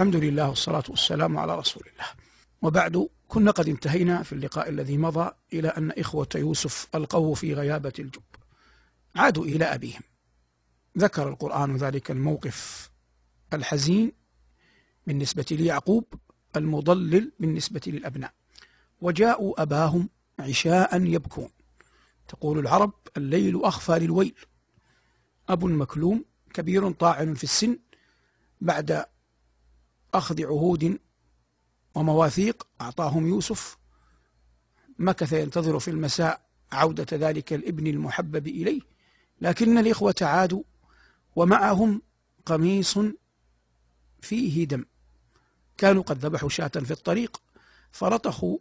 الحمد لله والصلاة والسلام على رسول الله. وبعد كنا قد انتهينا في اللقاء الذي مضى إلى أن إخوة يوسف ألقوه في غيابة الجب. عادوا إلى أبيهم. ذكر القرآن ذلك الموقف الحزين بالنسبة ليعقوب المضلل بالنسبة للأبناء. وجاءوا أباهم عشاء يبكون. تقول العرب الليل أخفى للويل. أب مكلوم كبير طاعن في السن. بعد أخذ عهود ومواثيق أعطاهم يوسف. مكث ينتظر في المساء عودة ذلك الابن المحبب إليه. لكن الإخوة عادوا ومعهم قميص فيه دم. كانوا قد ذبحوا شاة في الطريق فرطخوا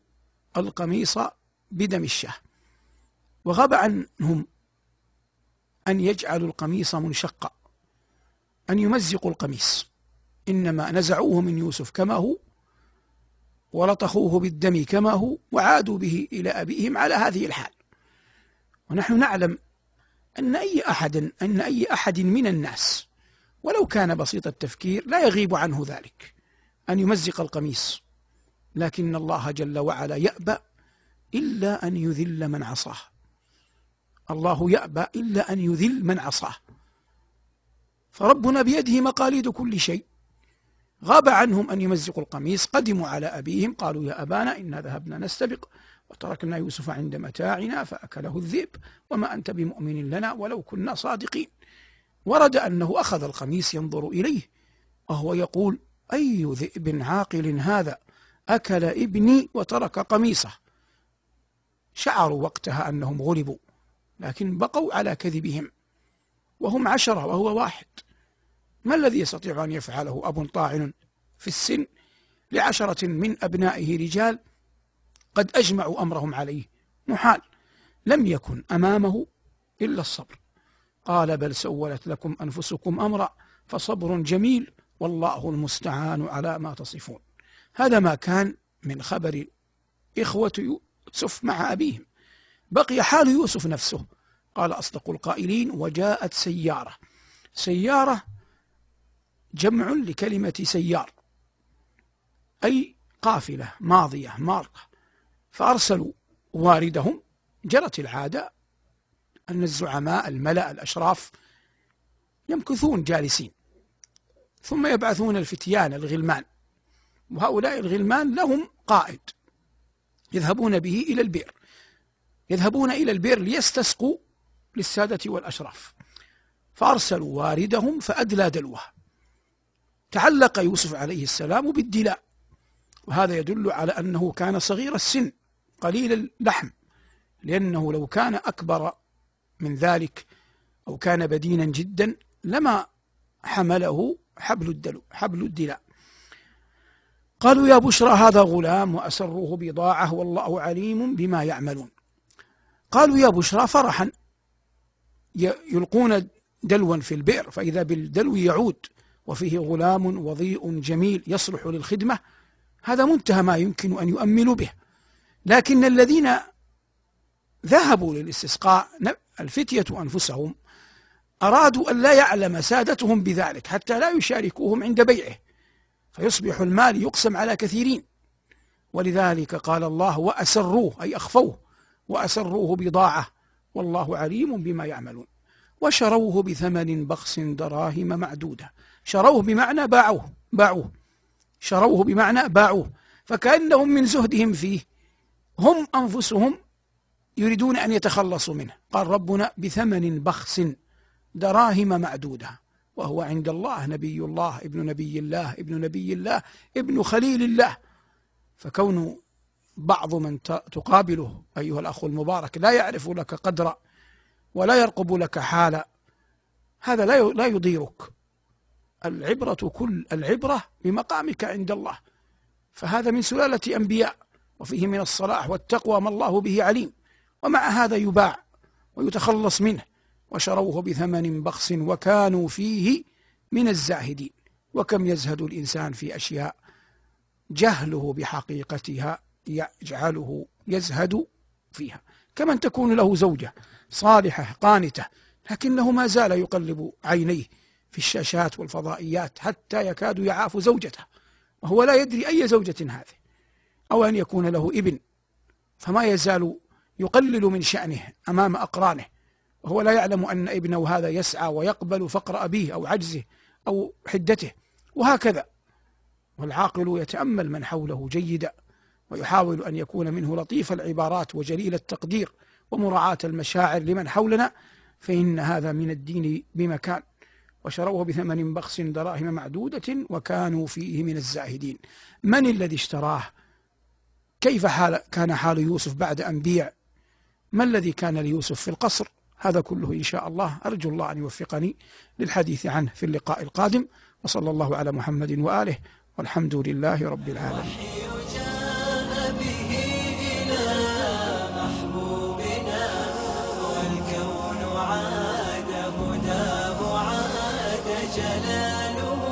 القميص بدم الشاة. وغاب عنهم أن يجعلوا القميص منشقا أن يمزقوا القميص. إنما نزعوه من يوسف كما هو ولطخوه بالدم كما هو وعادوا به إلى أبيهم على هذه الحال. ونحن نعلم أن أي أحد أن أي أحد من الناس ولو كان بسيط التفكير لا يغيب عنه ذلك أن يمزق القميص. لكن الله جل وعلا يأبى إلا أن يذل من عصاه. الله يأبى إلا أن يذل من عصاه. فربنا بيده مقاليد كل شيء. غاب عنهم أن يمزقوا القميص قدموا على أبيهم قالوا يا أبانا إنا ذهبنا نستبق وتركنا يوسف عند متاعنا فأكله الذئب وما أنت بمؤمن لنا ولو كنا صادقين. ورد أنه أخذ القميص ينظر إليه وهو يقول أي ذئب عاقل هذا؟ أكل ابني وترك قميصه. شعروا وقتها أنهم غلبوا لكن بقوا على كذبهم وهم عشرة وهو واحد. ما الذي يستطيع أن يفعله أب طاعن في السن لعشرة من أبنائه رجال قد أجمعوا أمرهم عليه؟ محال لم يكن أمامه إلا الصبر. قال بل سولت لكم أنفسكم أمرا فصبر جميل والله المستعان على ما تصفون. هذا ما كان من خبر إخوة يوسف مع أبيهم. بقي حال يوسف نفسه. قال أصدق القائلين وجاءت سيارة. سيارة جمع لكلمة سيار أي قافلة ماضية مارقة. فأرسلوا واردهم. جرت العادة أن الزعماء الملأ الأشراف يمكثون جالسين ثم يبعثون الفتيان الغلمان. وهؤلاء الغلمان لهم قائد يذهبون به إلى البئر يذهبون إلى البئر ليستسقوا للسادة والأشراف. فأرسلوا واردهم فأدلى دلوه. تعلق يوسف عليه السلام بالدلاء. وهذا يدل على أنه كان صغير السن قليل اللحم لأنه لو كان أكبر من ذلك أو كان بدينا جدا لما حمله حبل الدلو حبل الدلاء. قالوا يا بشرى هذا غلام وأسروه بضاعة والله عليم بما يعملون. قالوا يا بشرى فرحا يلقون دلوا في البئر فإذا بالدلو يعود وفيه غلام وضيء جميل يصلح للخدمة هذا منتهى ما يمكن أن يؤملوا به. لكن الذين ذهبوا للاستسقاء الفتية أنفسهم أرادوا أن لا يعلم سادتهم بذلك حتى لا يشاركوهم عند بيعه فيصبح المال يقسم على كثيرين. ولذلك قال الله وأسروه أي أخفوه وأسروه بضاعة والله عليم بما يعملون. وشروه بثمن بخس دراهم معدودة. شروه بمعنى باعوه باعوه. شروه بمعنى باعوه. فكأنهم من زهدهم فيه. هم أنفسهم يريدون أن يتخلصوا منه. قال ربنا بثمن بخس دراهم معدودة. وهو عند الله نبي الله ابن نبي الله ابن نبي الله ابن خليل الله. فكون بعض من تقابله أيها الأخ المبارك لا يعرف لك قدرا ولا يرقب لك حالا. هذا لا لا يضيرك. العبرة كل العبرة بمقامك عند الله. فهذا من سلالة أنبياء وفيه من الصلاح والتقوى ما الله به عليم. ومع هذا يباع ويتخلص منه وشروه بثمن بخس وكانوا فيه من الزاهدين. وكم يزهد الإنسان في أشياء جهله بحقيقتها يجعله يزهد فيها. كمن تكون له زوجة صالحة قانتة لكنه ما زال يقلب عينيه في الشاشات والفضائيات حتى يكاد يعاف زوجته وهو لا يدري أي زوجة هذه أو أن يكون له ابن فما يزال يقلل من شأنه أمام أقرانه وهو لا يعلم أن ابنه هذا يسعى ويقبل فقر أبيه أو عجزه أو حدته وهكذا. والعاقل يتأمل من حوله جيدا ويحاول أن يكون منه لطيف العبارات وجليل التقدير ومراعاة المشاعر لمن حولنا فإن هذا من الدين بمكان. وشروه بثمن بخس دراهم معدودة وكانوا فيه من الزاهدين. من الذي اشتراه؟ كيف حال كان حال يوسف بعد أن بيع؟ ما الذي كان ليوسف في القصر؟ هذا كله إن شاء الله أرجو الله أن يوفقني للحديث عنه في اللقاء القادم. وصلى الله على محمد وآله والحمد لله رب العالمين. جلاله